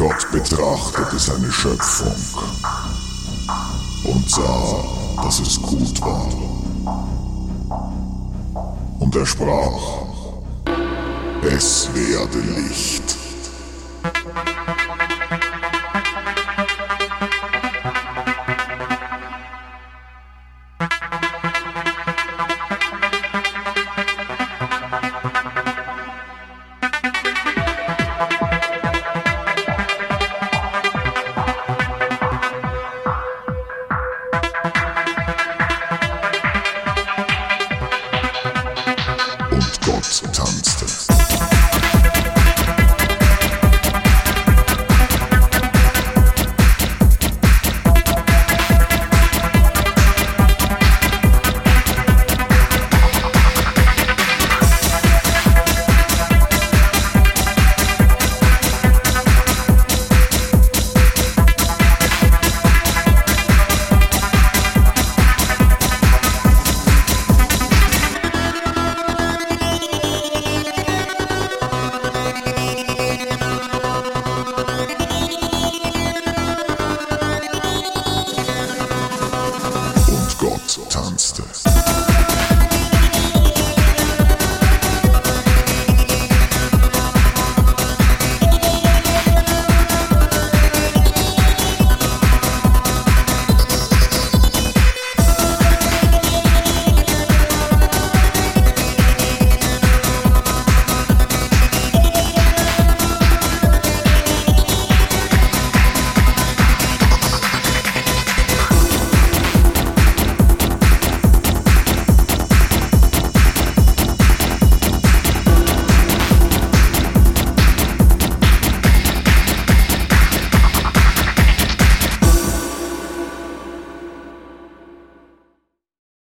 Gott betrachtete seine Schöpfung und sah, dass es gut war. Und er sprach, es werde Licht. Und Gott tanzte.